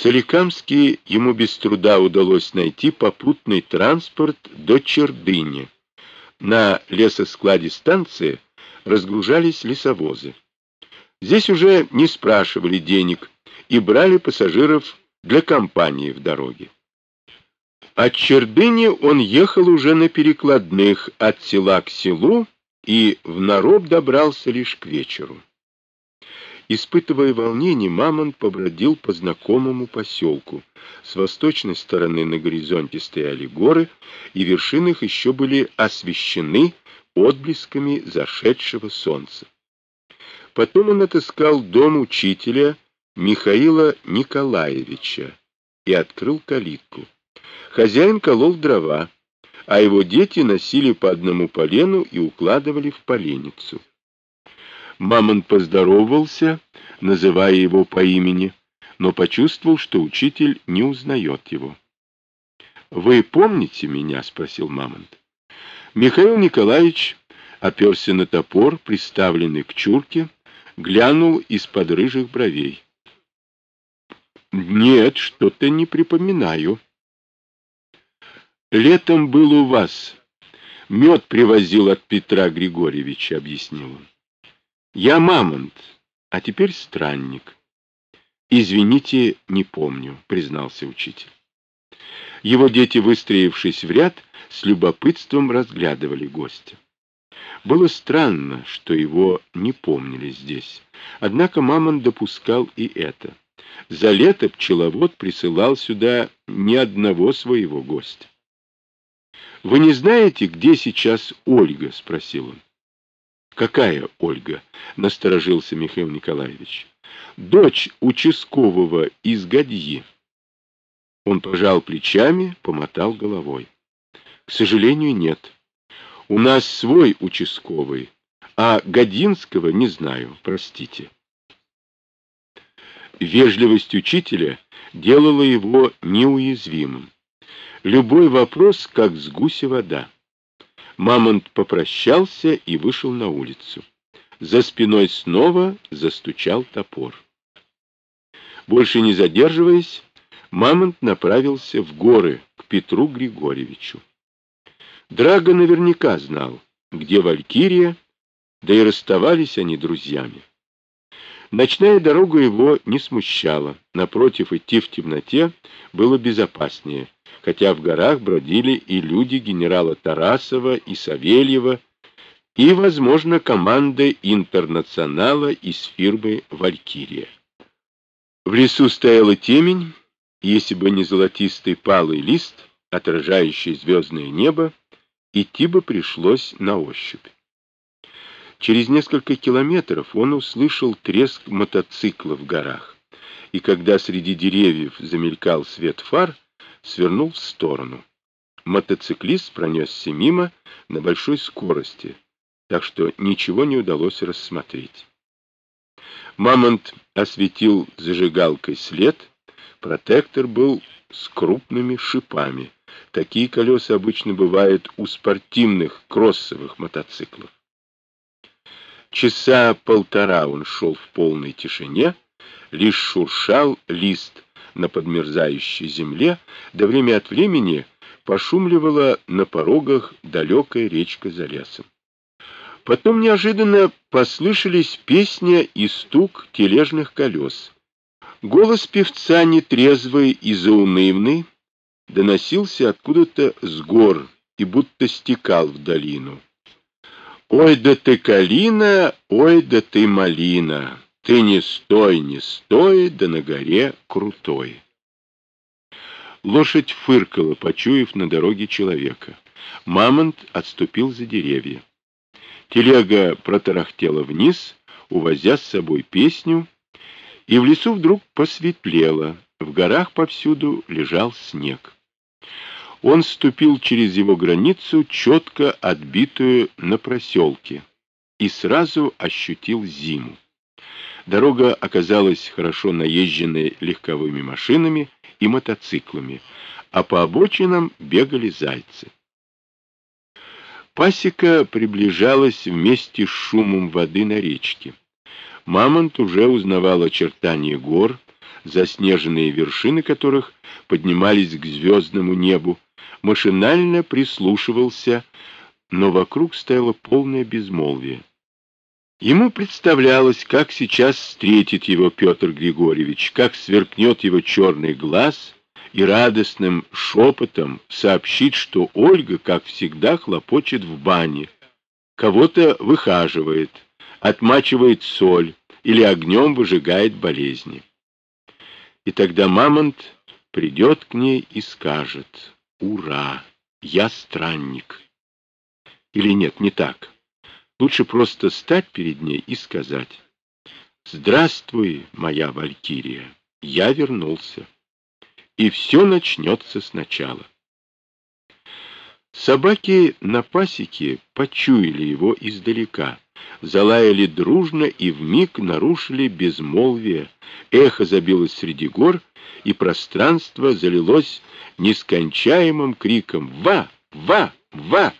Соликамске ему без труда удалось найти попутный транспорт до Чердыни. На лесоскладе станции разгружались лесовозы. Здесь уже не спрашивали денег и брали пассажиров для компании в дороге. От Чердыни он ехал уже на перекладных от села к селу и в Нароб добрался лишь к вечеру. Испытывая волнение, Мамонт побродил по знакомому поселку. С восточной стороны на горизонте стояли горы, и вершины их еще были освещены отблесками зашедшего солнца. Потом он отыскал дом учителя Михаила Николаевича и открыл калитку. Хозяин колол дрова, а его дети носили по одному полену и укладывали в поленницу. Мамонт поздоровался, называя его по имени, но почувствовал, что учитель не узнает его. «Вы помните меня?» — спросил Мамонт. Михаил Николаевич оперся на топор, приставленный к чурке, глянул из-под рыжих бровей. «Нет, что-то не припоминаю». «Летом был у вас. Мед привозил от Петра Григорьевича», — объяснил он. Я мамонт, а теперь странник. Извините, не помню, признался учитель. Его дети, выстроившись в ряд, с любопытством разглядывали гостя. Было странно, что его не помнили здесь. Однако мамонт допускал и это. За лето пчеловод присылал сюда ни одного своего гостя. «Вы не знаете, где сейчас Ольга?» — спросил он. Какая Ольга? Насторожился Михаил Николаевич. Дочь участкового из Гадьи. Он пожал плечами, помотал головой. К сожалению, нет. У нас свой участковый, а Годинского не знаю, простите. Вежливость учителя делала его неуязвимым. Любой вопрос, как с гуся вода. Мамонт попрощался и вышел на улицу. За спиной снова застучал топор. Больше не задерживаясь, Мамонт направился в горы к Петру Григорьевичу. Драго наверняка знал, где Валькирия, да и расставались они друзьями. Ночная дорога его не смущала, напротив, идти в темноте было безопаснее, хотя в горах бродили и люди генерала Тарасова и Савельева, и, возможно, команды интернационала из фирмы «Валькирия». В лесу стояла темень, если бы не золотистый палый лист, отражающий звездное небо, идти бы пришлось на ощупь. Через несколько километров он услышал треск мотоцикла в горах, и когда среди деревьев замелькал свет фар, свернул в сторону. Мотоциклист пронесся мимо на большой скорости, так что ничего не удалось рассмотреть. Мамонт осветил зажигалкой след. Протектор был с крупными шипами. Такие колеса обычно бывают у спортивных кроссовых мотоциклов. Часа полтора он шел в полной тишине, лишь шуршал лист на подмерзающей земле, да время от времени пошумливала на порогах далекая речка за лесом. Потом неожиданно послышались песня и стук тележных колес. Голос певца нетрезвый и заунывный доносился откуда-то с гор и будто стекал в долину. «Ой да ты, калина, ой да ты, малина!» Ты не стой, не стой, да на горе крутой. Лошадь фыркала, почуяв на дороге человека. Мамонт отступил за деревья. Телега протарахтела вниз, увозя с собой песню, и в лесу вдруг посветлело, в горах повсюду лежал снег. Он ступил через его границу, четко отбитую на проселке, и сразу ощутил зиму. Дорога оказалась хорошо наезженной легковыми машинами и мотоциклами, а по обочинам бегали зайцы. Пасека приближалась вместе с шумом воды на речке. Мамонт уже узнавал очертания гор, заснеженные вершины которых поднимались к звездному небу, машинально прислушивался, но вокруг стояло полное безмолвие. Ему представлялось, как сейчас встретит его Петр Григорьевич, как сверкнет его черный глаз и радостным шепотом сообщит, что Ольга, как всегда, хлопочет в бане, кого-то выхаживает, отмачивает соль или огнем выжигает болезни. И тогда Мамонт придет к ней и скажет «Ура! Я странник!» Или нет, не так. Лучше просто стать перед ней и сказать «Здравствуй, моя Валькирия, я вернулся». И все начнется сначала. Собаки на пасеке почуяли его издалека, залаяли дружно и вмиг нарушили безмолвие, эхо забилось среди гор, и пространство залилось нескончаемым криком «Ва! Ва! Ва!»